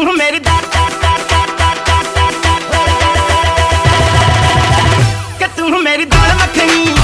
ਤੂੰ ਮੇਰੇ ਦਰ ਦਰ ਦਰ ਦਰ ਦਰ ਦਰ ਦਰ ਦਰ ਕਿ ਤੂੰ ਮੇਰੀ ਦਾਲ ਮੱਖਣੀ